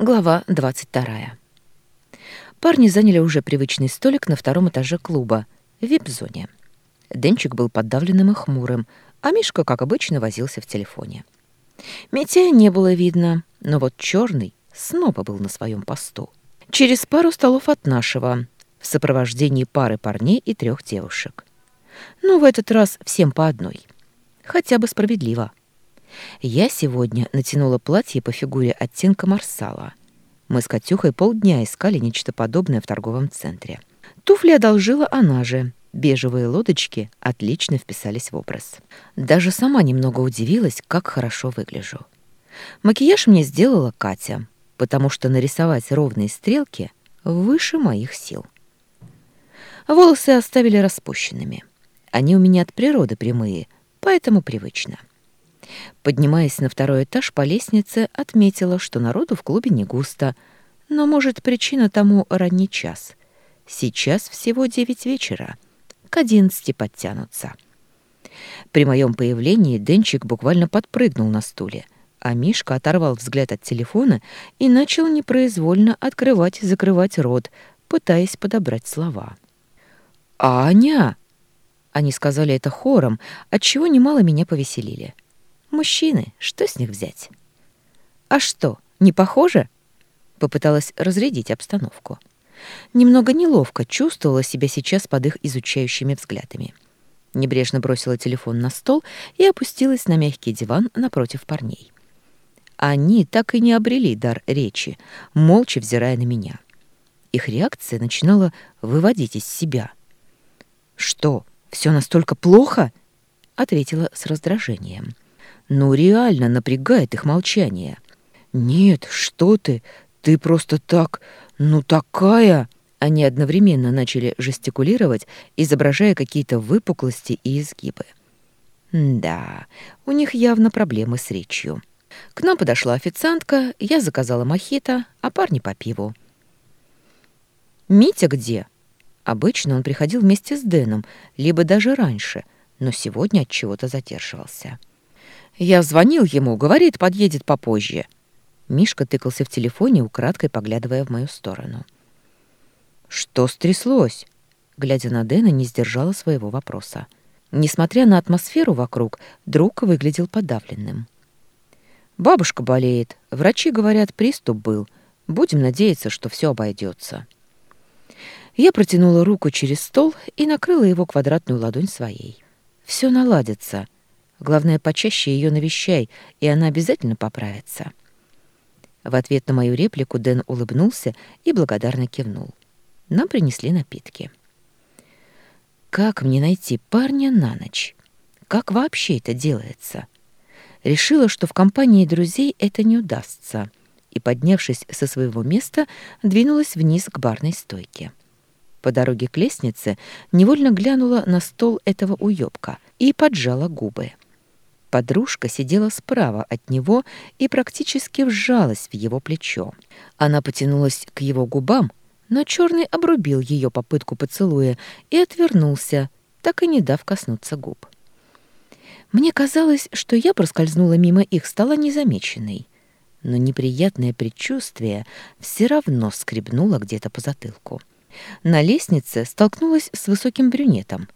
Глава 22. Парни заняли уже привычный столик на втором этаже клуба, в вип-зоне. Денчик был подавленным и хмурым, а Мишка, как обычно, возился в телефоне. Митя не было видно, но вот черный снова был на своем посту. Через пару столов от нашего, в сопровождении пары парней и трех девушек. Ну, в этот раз всем по одной. Хотя бы справедливо. Я сегодня натянула платье по фигуре оттенка марсала. Мы с Катюхой полдня искали нечто подобное в торговом центре. Туфли одолжила она же. Бежевые лодочки отлично вписались в образ. Даже сама немного удивилась, как хорошо выгляжу. Макияж мне сделала Катя, потому что нарисовать ровные стрелки выше моих сил. Волосы оставили распущенными. Они у меня от природы прямые, поэтому привычно. Поднимаясь на второй этаж по лестнице, отметила, что народу в клубе не густо, но, может, причина тому ранний час. Сейчас всего девять вечера, к одиннадцати подтянутся. При моем появлении Денчик буквально подпрыгнул на стуле, а Мишка оторвал взгляд от телефона и начал непроизвольно открывать и закрывать рот, пытаясь подобрать слова. «Аня!» Они сказали это хором, отчего немало меня повеселили. Мужчины, что с них взять? А что, не похоже? Попыталась разрядить обстановку. Немного неловко чувствовала себя сейчас под их изучающими взглядами. Небрежно бросила телефон на стол и опустилась на мягкий диван напротив парней. Они так и не обрели дар речи, молча взирая на меня. Их реакция начинала выводить из себя. «Что, все настолько плохо?» — ответила с раздражением. — ну, реально напрягает их молчание. «Нет, что ты? Ты просто так... Ну, такая...» Они одновременно начали жестикулировать, изображая какие-то выпуклости и изгибы. Да, у них явно проблемы с речью. К нам подошла официантка, я заказала мохито, а парни по пиву. «Митя где?» Обычно он приходил вместе с Дэном, либо даже раньше, но сегодня от чего-то задерживался. Я звонил ему, говорит, подъедет попозже. Мишка тыкался в телефоне, украдкой поглядывая в мою сторону. Что стряслось? Глядя на Дэна, не сдержала своего вопроса. Несмотря на атмосферу вокруг, друг выглядел подавленным. Бабушка болеет. Врачи говорят, приступ был. Будем надеяться, что все обойдется. Я протянула руку через стол и накрыла его квадратную ладонь своей. Все наладится. Главное, почаще ее навещай, и она обязательно поправится». В ответ на мою реплику Дэн улыбнулся и благодарно кивнул. Нам принесли напитки. «Как мне найти парня на ночь? Как вообще это делается?» Решила, что в компании друзей это не удастся, и, поднявшись со своего места, двинулась вниз к барной стойке. По дороге к лестнице невольно глянула на стол этого уёбка и поджала губы. Подружка сидела справа от него и практически вжалась в его плечо. Она потянулась к его губам, но черный обрубил ее попытку поцелуя и отвернулся, так и не дав коснуться губ. Мне казалось, что я проскользнула мимо их стола незамеченной, но неприятное предчувствие все равно скребнуло где-то по затылку. На лестнице столкнулась с высоким брюнетом.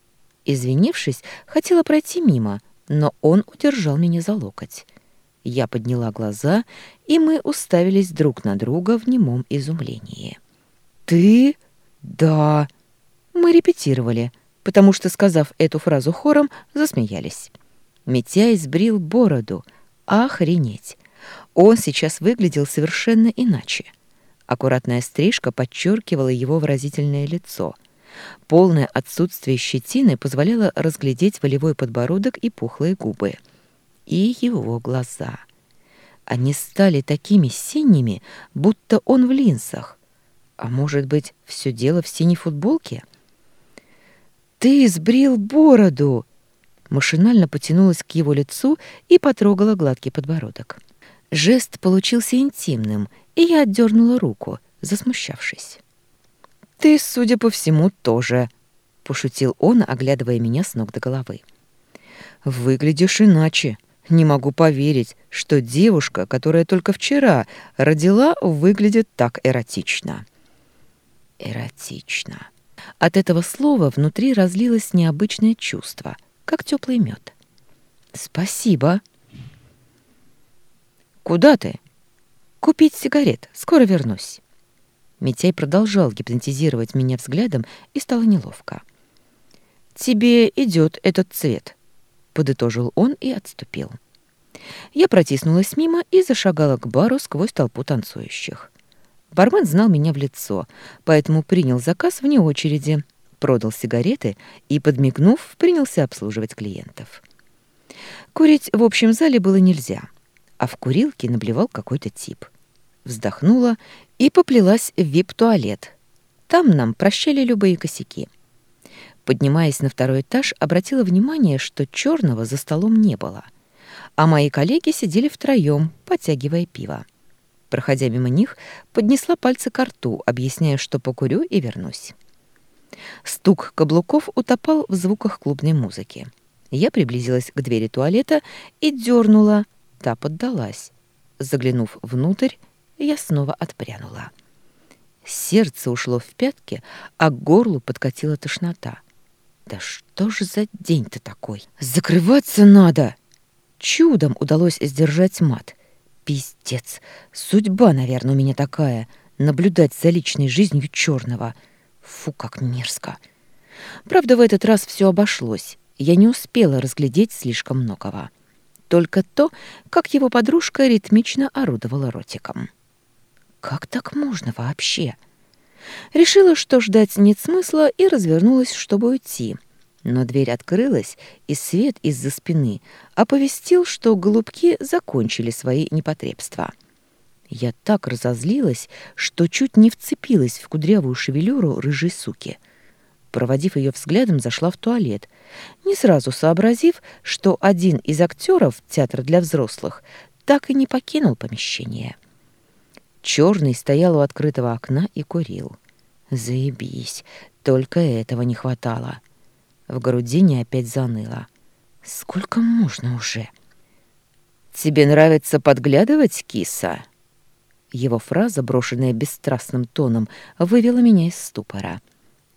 Извинившись, хотела пройти мимо — но он удержал меня за локоть. Я подняла глаза, и мы уставились друг на друга в немом изумлении. «Ты? Да!» Мы репетировали, потому что, сказав эту фразу хором, засмеялись. Митяй сбрил бороду. Охренеть! Он сейчас выглядел совершенно иначе. Аккуратная стрижка подчеркивала его выразительное лицо — Полное отсутствие щетины позволяло разглядеть волевой подбородок и пухлые губы. И его глаза. Они стали такими синими, будто он в линзах. А может быть, все дело в синей футболке? «Ты сбрил бороду!» Машинально потянулась к его лицу и потрогала гладкий подбородок. Жест получился интимным, и я отдернула руку, засмущавшись. «Ты, судя по всему, тоже», — пошутил он, оглядывая меня с ног до головы. «Выглядишь иначе. Не могу поверить, что девушка, которая только вчера родила, выглядит так эротично. Эротично. От этого слова внутри разлилось необычное чувство, как теплый мед. Спасибо. Куда ты? Купить сигарет. Скоро вернусь. Митяй продолжал гипнотизировать меня взглядом, и стало неловко. «Тебе идет этот цвет», — подытожил он и отступил. Я протиснулась мимо и зашагала к бару сквозь толпу танцующих. Бармен знал меня в лицо, поэтому принял заказ вне очереди, продал сигареты и, подмигнув, принялся обслуживать клиентов. Курить в общем зале было нельзя, а в курилке наблевал какой-то тип. Вздохнула и поплелась в вип-туалет. Там нам прощали любые косяки. Поднимаясь на второй этаж, обратила внимание, что черного за столом не было, а мои коллеги сидели втроем, подтягивая пиво. Проходя мимо них, поднесла пальцы к рту, объясняя, что покурю и вернусь. Стук каблуков утопал в звуках клубной музыки. Я приблизилась к двери туалета и дернула. Та поддалась. Заглянув внутрь, я снова отпрянула. Сердце ушло в пятки, а к горлу подкатила тошнота. Да что же за день-то такой? Закрываться надо! Чудом удалось сдержать мат. Пиздец. Судьба, наверное, у меня такая. Наблюдать за личной жизнью черного. Фу, как мерзко. Правда, в этот раз все обошлось. Я не успела разглядеть слишком многого. Только то, как его подружка ритмично орудовала ротиком. Как так можно вообще? Решила, что ждать нет смысла, и развернулась, чтобы уйти. Но дверь открылась, и свет из-за спины оповестил, что голубки закончили свои непотребства. Я так разозлилась, что чуть не вцепилась в кудрявую шевелюру рыжей суки. Проводив ее взглядом, зашла в туалет, не сразу сообразив, что один из актеров театра для взрослых так и не покинул помещение. Черный стоял у открытого окна и курил. Заебись, только этого не хватало. В грудине опять заныло. Сколько можно уже? Тебе нравится подглядывать, киса? Его фраза, брошенная бесстрастным тоном, вывела меня из ступора.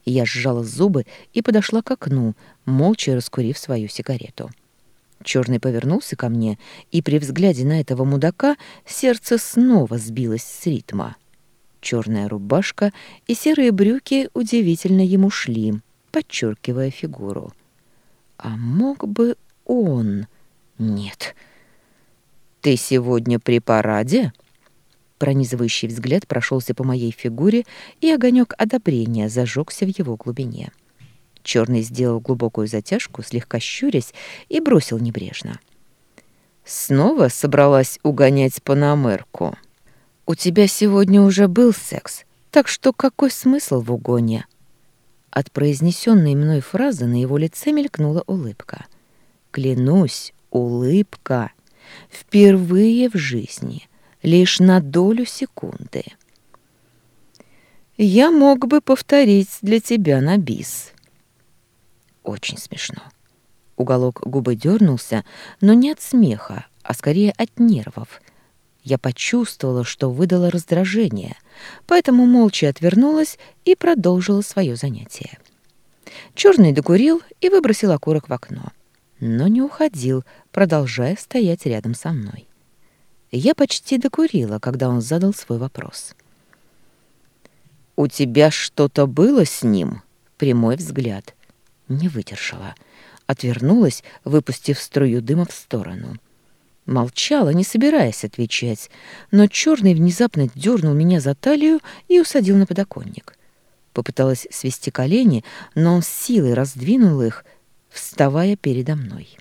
Я сжала зубы и подошла к окну, молча раскурив свою сигарету. Черный повернулся ко мне, и при взгляде на этого мудака сердце снова сбилось с ритма. Черная рубашка и серые брюки удивительно ему шли, подчеркивая фигуру. А мог бы он... Нет. «Ты сегодня при параде?» Пронизывающий взгляд прошелся по моей фигуре, и огонек одобрения зажегся в его глубине. — Черный сделал глубокую затяжку, слегка щурясь, и бросил небрежно. «Снова собралась угонять Панамерку? У тебя сегодня уже был секс, так что какой смысл в угоне?» От произнесенной мной фразы на его лице мелькнула улыбка. «Клянусь, улыбка! Впервые в жизни, лишь на долю секунды!» «Я мог бы повторить для тебя на бис». Очень смешно. Уголок губы дернулся, но не от смеха, а скорее от нервов. Я почувствовала, что выдала раздражение, поэтому молча отвернулась и продолжила свое занятие. Черный докурил и выбросил окурок в окно, но не уходил, продолжая стоять рядом со мной. Я почти докурила, когда он задал свой вопрос. «У тебя что-то было с ним?» Прямой взгляд. Не выдержала. Отвернулась, выпустив струю дыма в сторону. Молчала, не собираясь отвечать, но черный внезапно дернул меня за талию и усадил на подоконник. Попыталась свести колени, но он с силой раздвинул их, вставая передо мной.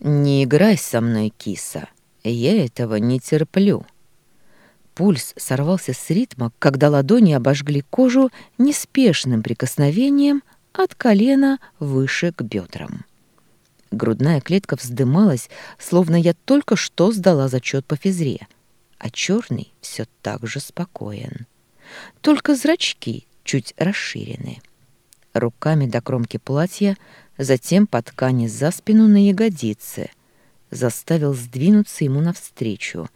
«Не играй со мной, киса, я этого не терплю». Пульс сорвался с ритма, когда ладони обожгли кожу неспешным прикосновением, от колена выше к бедрам. Грудная клетка вздымалась, словно я только что сдала зачет по физре, а черный все так же спокоен. Только зрачки чуть расширены. Руками до кромки платья, затем по ткани за спину на ягодицы. заставил сдвинуться ему навстречу,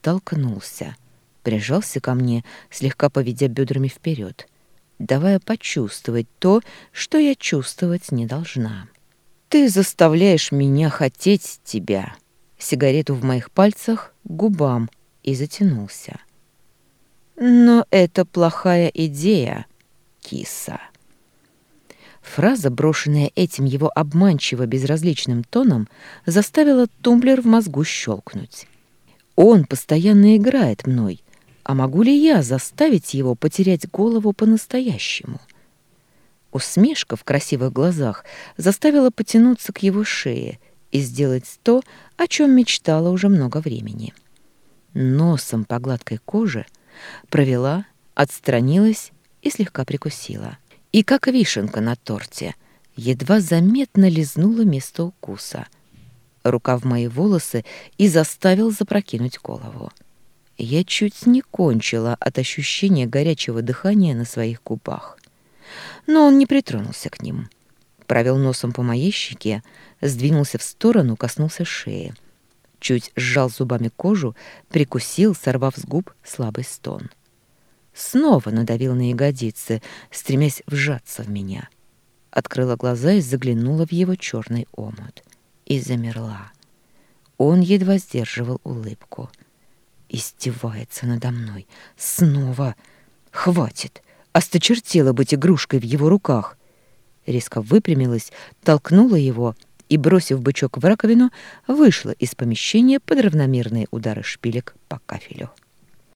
толкнулся, прижался ко мне, слегка поведя бедрами вперед, давая почувствовать то, что я чувствовать не должна. «Ты заставляешь меня хотеть тебя!» Сигарету в моих пальцах губам и затянулся. «Но это плохая идея, киса!» Фраза, брошенная этим его обманчиво безразличным тоном, заставила тумблер в мозгу щелкнуть. Он постоянно играет мной, а могу ли я заставить его потерять голову по-настоящему? Усмешка в красивых глазах заставила потянуться к его шее и сделать то, о чем мечтала уже много времени. Носом по гладкой коже провела, отстранилась и слегка прикусила и как вишенка на торте, едва заметно лизнула место укуса. Рука в мои волосы и заставил запрокинуть голову. Я чуть не кончила от ощущения горячего дыхания на своих губах. Но он не притронулся к ним. Провел носом по моей щеке, сдвинулся в сторону, коснулся шеи. Чуть сжал зубами кожу, прикусил, сорвав с губ слабый стон. — снова надавил на ягодицы, стремясь вжаться в меня. Открыла глаза и заглянула в его черный омут. И замерла. Он едва сдерживал улыбку. Истевается надо мной. Снова. Хватит. Осточертела быть игрушкой в его руках. Резко выпрямилась, толкнула его и, бросив бычок в раковину, вышла из помещения под равномерные удары шпилек по кафелю.